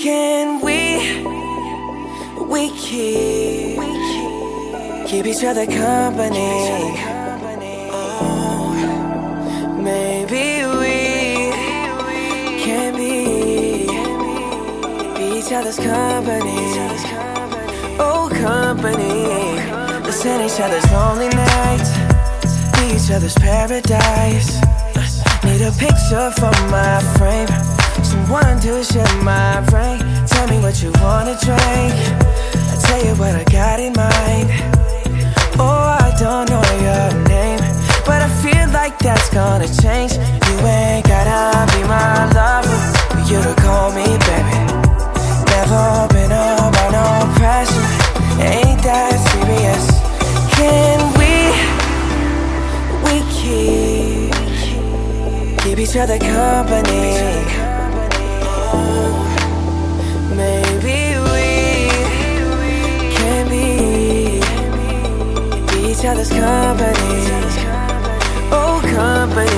Can we, we keep, keep each other company? Oh, maybe we can be, be each other's company. Oh, company. Listen each other's lonely nights, be each other's paradise. Need a picture for my frame. Someone to share my brain. Tell me what you wanna drink. I tell you what I got in mind. Oh, I don't know your name, but I feel like that's gonna change. You ain't gotta be my lover for you to call me baby. Never been under no pressure. Ain't that serious? Can we? We keep keep each other company. Each other's company. Oh, company.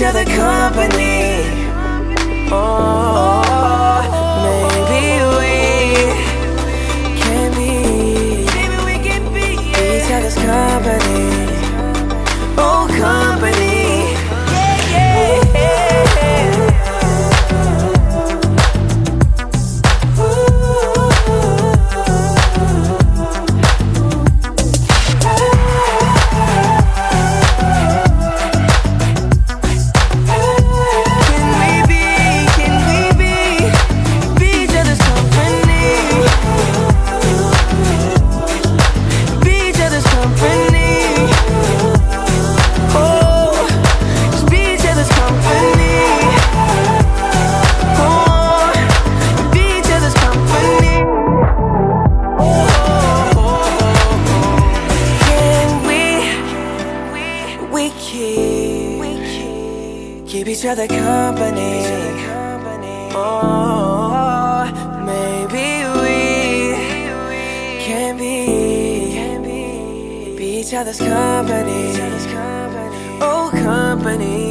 Each other company. Keep each other company? Oh, maybe we can be, be each other's company. Oh, company.